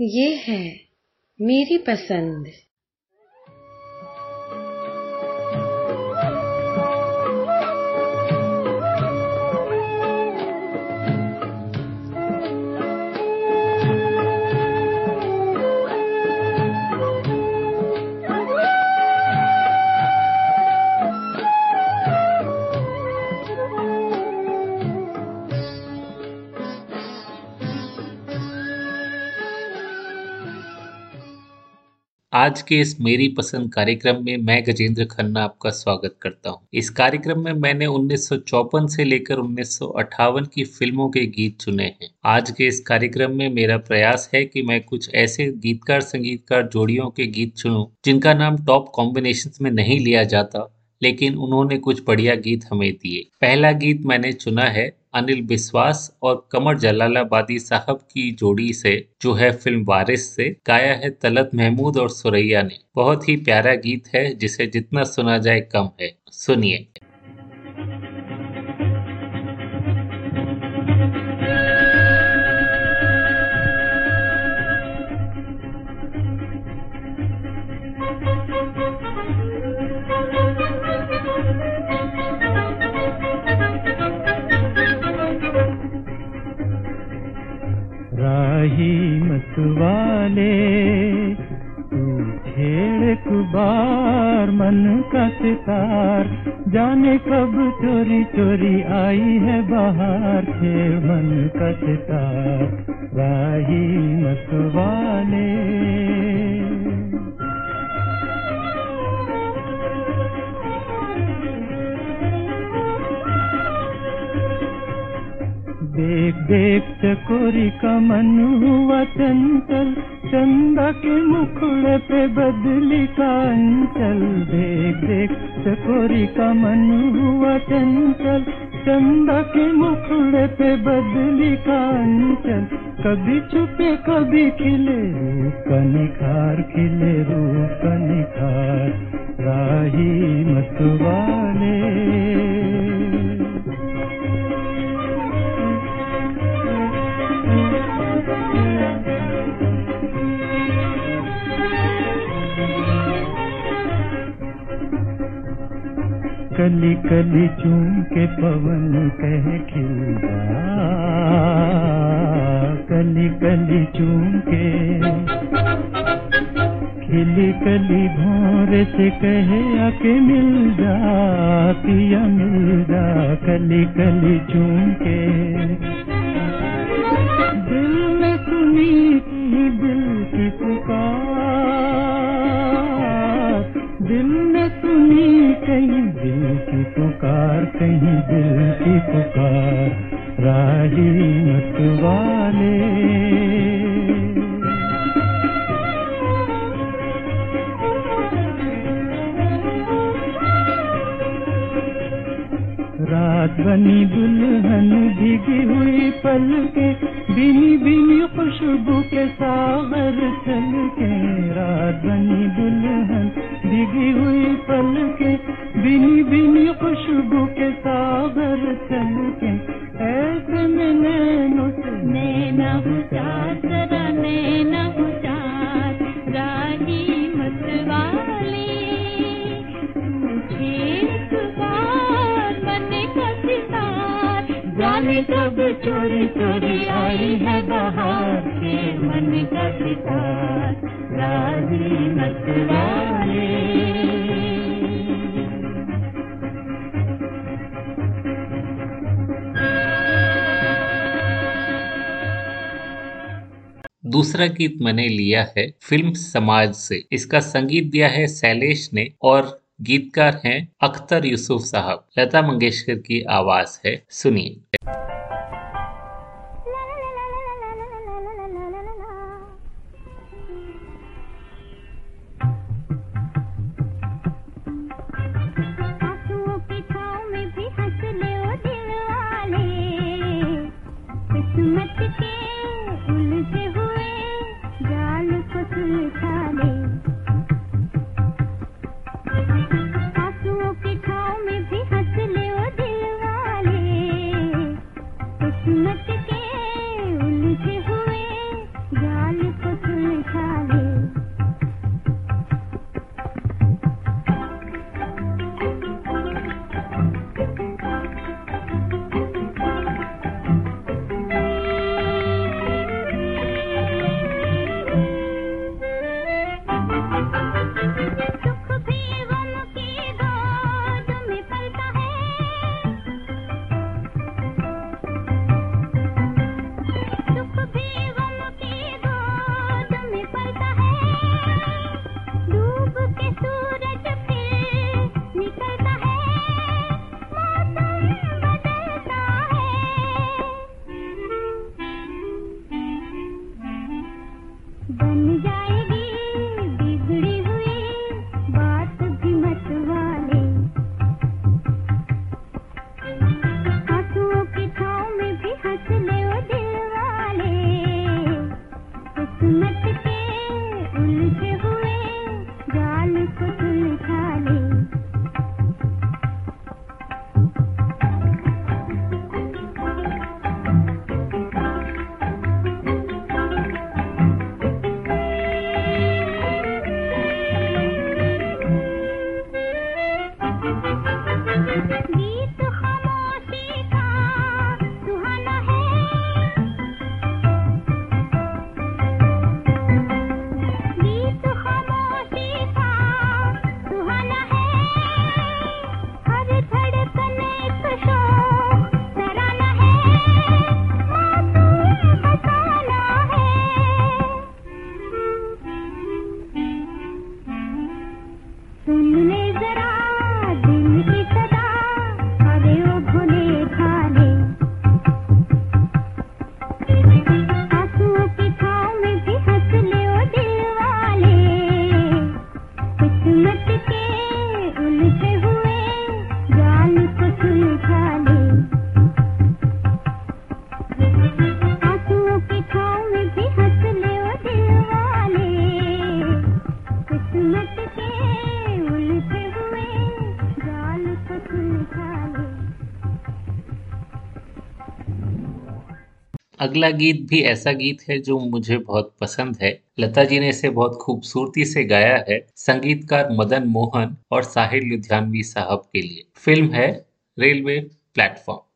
ये है मेरी पसंद। आज के इस मेरी पसंद कार्यक्रम में मैं गजेंद्र खन्ना आपका स्वागत करता हूँ। इस कार्यक्रम में मैंने उन्नीस से लेकर उन्नीस सौ अठावन की फ़िल्मों के गीत चुने हैं आज के इस कार्यक्रम में मेरा प्रयास है कि मैं कुछ ऐसे गीतकार, संगीतकार जोड़ियों के गीत चुनूं जिनका नाम टॉप कॉम्बिनेशन में नहीं लिया जाता, लेकिन उन्होंने कुछ बढ़िया गीत हमें दिए पहला गीत मैंने चुना है अनिल विश्वास और कमर जलालाबादी साहब की जोड़ी से, जो है फ़िल्म वारिस से, गाया है तलत महमूद और सुरैया ने। बहुत ही प्यारा गीत है, जिसे जितना सुना जाए कम है। सुनिए। वाले तू छेड़ कुबार, मन का सितार। जाने कब चोरी चोरी आई है बाहर छेड़ मन का सितार। राही मत वाले देख देख चकोरी का मन हुआ चंचल, चंदा के मुखड़े पे बदली का अंचल। देख देख चकोरी का मन हुआ चंचल, चंदा के मुखड़े पे बदली का अंचल। कभी छुपे, कभी खिले रूप का निखार, खिले रूप का निखार। राही मतवाले। कली कली चूम के पवन कह खिलदा कली कली चूम के खिली कली भोर से कहे आके मिल जा पिया मिल जा। कली कली चूम के दिल में सुनी थी दिल की पुकार। दिल ने सुनी कहीं दिल की पुकार कहीं दिल की पुकार राही मत वाले। रात बनी दुल्हन भीगी हुई पल के, बिनी बिनी खुशबू के सागर चल के। रात बनी दुल्हन भीगी हुई पल के, बिनी बिनी खुशबू के सागर चल के। ऐसे में नैनो, नैना चार जरा नैना चार कब चोरी चोरी, आई है बाहर के मन का सितार राज़ी दूसरा गीत मैंने लिया है, फ़िल्म समाज से। इसका संगीत दिया है शैलेश ने और गीतकार हैं अख्तर यूसुफ साहब। लता मंगेशकर की आवाज़ है, सुनिए। अगला गीत भी ऐसा गीत है जो मुझे बहुत पसंद है। लता जी ने इसे बहुत खूबसूरती से गाया है, संगीतकार मदन मोहन और साहिर लुधियानवी साहब के लिए। फ़िल्म है रेलवे प्लेटफॉर्म।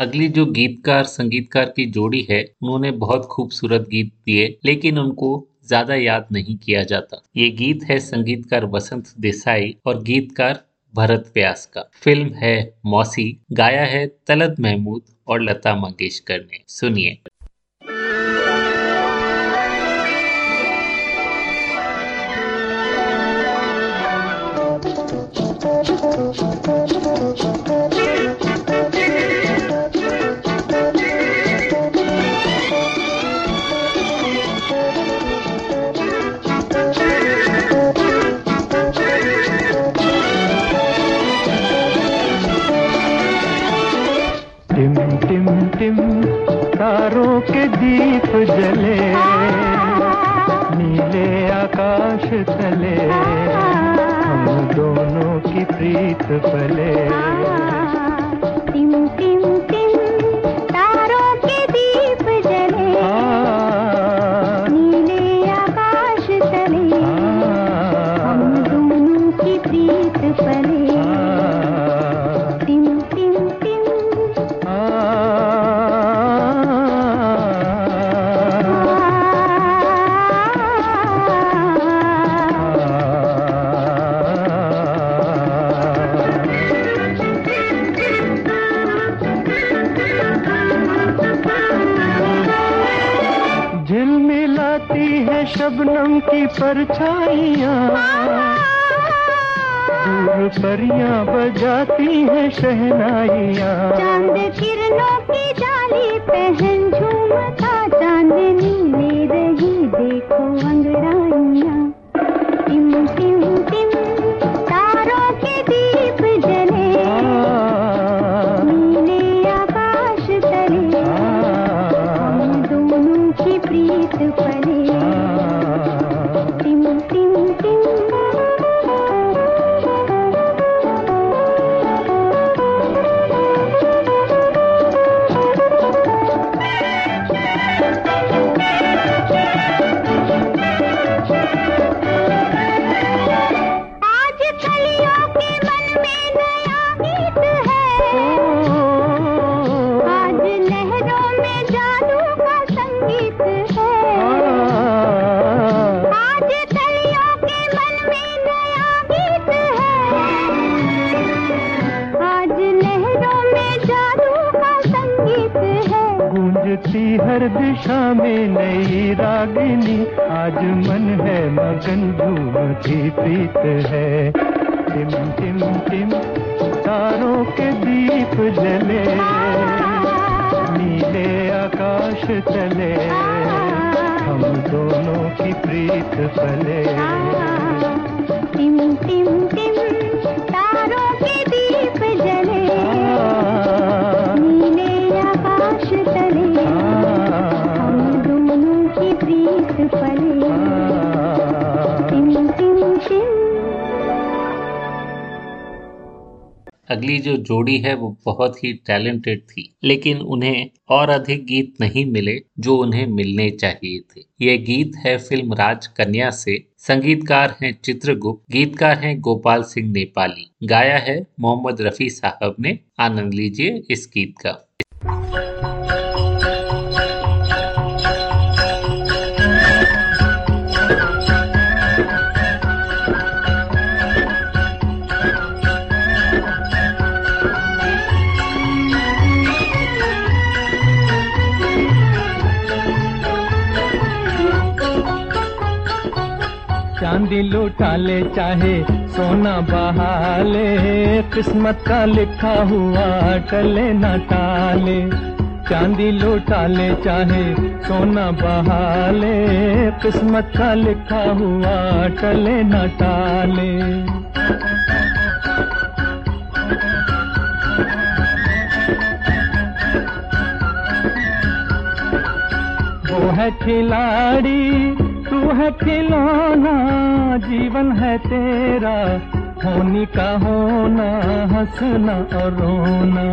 अगली जो गीतकार, संगीतकार की जोड़ी है, उन्होंने बहुत खूबसूरत गीत दिए, लेकिन उनको ज़्यादा याद नहीं किया जाता। ये गीत है संगीतकार वसंत देसाई और गीतकार भरत व्यास का। फ़िल्म है मौसी, गाया है तलत महमूद और लता मंगेशकर ने। सुनिए। परछाइयाँ दूर परियाँ बजाती हैं शहनाइयाँ। दिशा में नई रागिनी। आज मन है मगन झूमती प्रीत है। टिम टिम टिम, तारों के दीप जले। नीले आकाश चले हम दोनों की प्रीत पले। टिम टिम टिम, तारों के अगली जो जोड़ी है वो बहुत ही टैलेंटेड थी, लेकिन उन्हें और अधिक गीत नहीं मिले जो उन्हें मिलने चाहिए थे। ये गीत है फ़िल्म राज कन्या से। संगीतकार हैं चित्रगुप्त, गीतकार हैं गोपाल सिंह नेपाली। गाया है मोहम्मद रफी साहब ने। आनंद लीजिए इस गीत का। चांदी लुटा ले, चाहे सोना बहा ले किस्मत का लिखा हुआ टले न टाले। चांदी लौटा ले, चाहे सोना बहा ले किस्मत का लिखा हुआ टले न टाले। वो है खिलाड़ी तू है खिलौना जीवन है तेरा, होनी का होना, हंसना और रोना।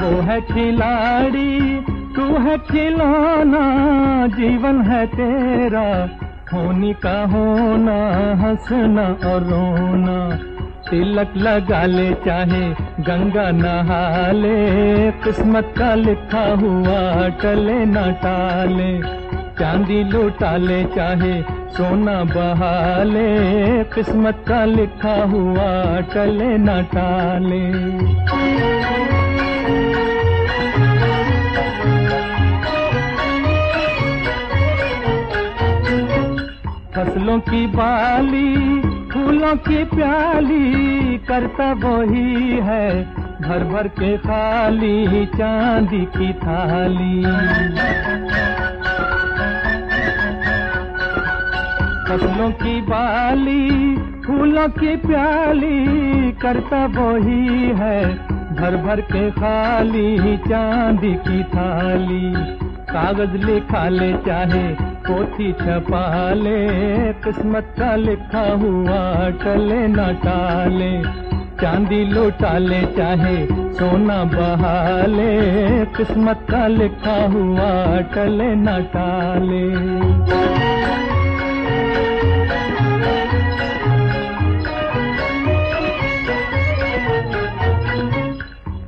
वो है खिलाड़ी, तू है खिलौना, जीवन है तेरा, होनी का होना, हंसना और रोना। तिलक लगा ले, चाहे गंगा नहा ले किस्मत का लिखा हुआ टले न टाले। चांदी लुटा ले, चाहे सोना बहा ले किस्मत का लिखा हुआ टले न टाले। फ़सलों की बाली, फूलों की प्याली, करता वही है भर भर के खाली, चांदी की थाली। फ़सलों की बाली, फूलों की प्याली, करता वही है भर भर के खाली, चांदी की थाली। कागज़ लिखा ले चाहे पोथी छपा ले किस्मत का लिखा हुआ टले न टाले। चांदी लौटा ले चाहे सोना बहा ले किस्मत का लिखा हुआ टले न टाले।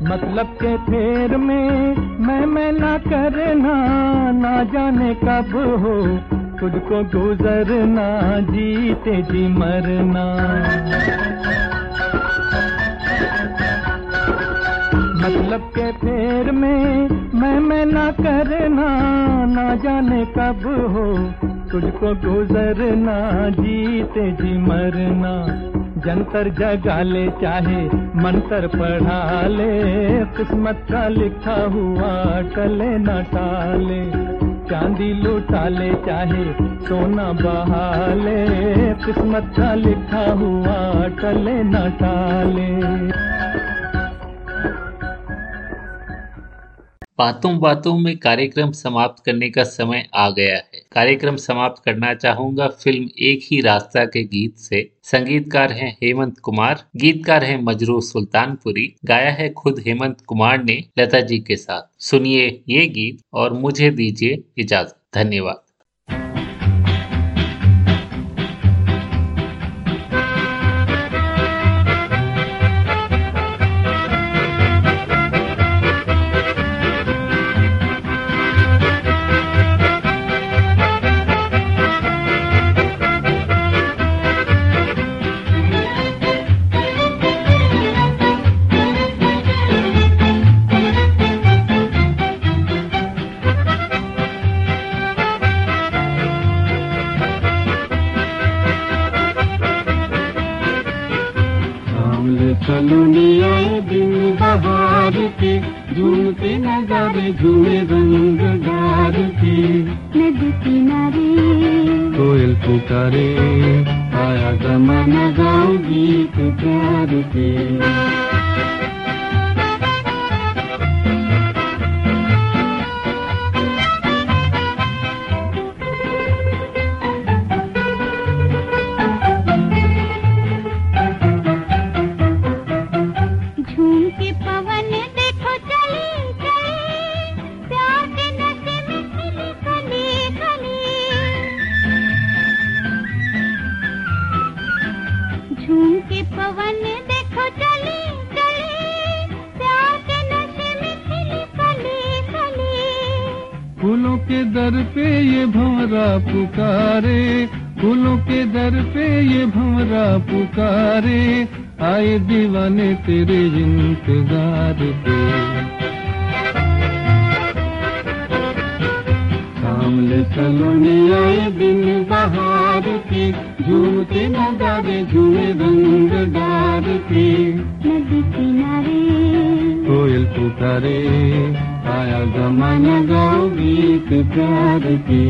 मतलब के फेर में मैं मैं ना करना, ना जाने कब हो। खुद को गुजरना, जीते जी मरना। मतलब के फेर में मैं मैं ना करना, ना जाने कब हो। तुझको गुजरना, जीते जी मरना। जंतर जगा ले, चाहे मंत्र पढ़ा ले किस्मत का लिखा हुआ टले न टाले। चांदी लुटा ले चाहे सोना बहा ले किस्मत का लिखा हुआ टले न टाले। बातों बातों में कार्यक्रम समाप्त करने का समय आ गया है। कार्यक्रम समाप्त करना चाहूँगा फ़िल्म एक ही रास्ता के गीत से। संगीतकार हैं हेमंत कुमार, गीतकार हैं मजरू सुल्तानपुरी, गाया है खुद हेमंत कुमार ने लता जी के साथ। सुनिए ये गीत और मुझे दीजिए इजाज़त। धन्यवाद। झूमते नजारे झूमे रंग डार के। नदी किनारे कोयल पुकारे, आया जमाना गाँव गीत प्यार के। झूम पवन देखो चली चली। प्यार के नशे में खिली, खली खली। फूलों के दर पे ये भंवरा पुकारे, फूलों के दर पे ये भंवरा पुकारे, आए दीवाने तेरे इंतज़ार पे। सामने सलोने आए दिन बहार के झूमते नजारे रंग रंगदार के। नदी किनारे। कोयल पुकारे आया जमाना गाओ गीत प्यार के।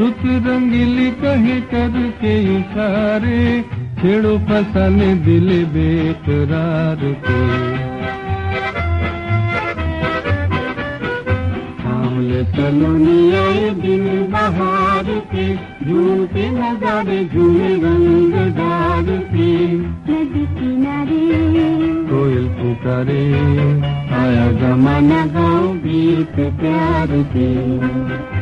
रुत रंगीली कहे करके इशारे, छेड़ो फसाने दिल बेकरार के। सलोनी दिन बहार के, झूमते नजारे झूमे रंगदार के। नदी किनारे कोयल पुकारे, आया जमाना गाओ गीत प्यार के।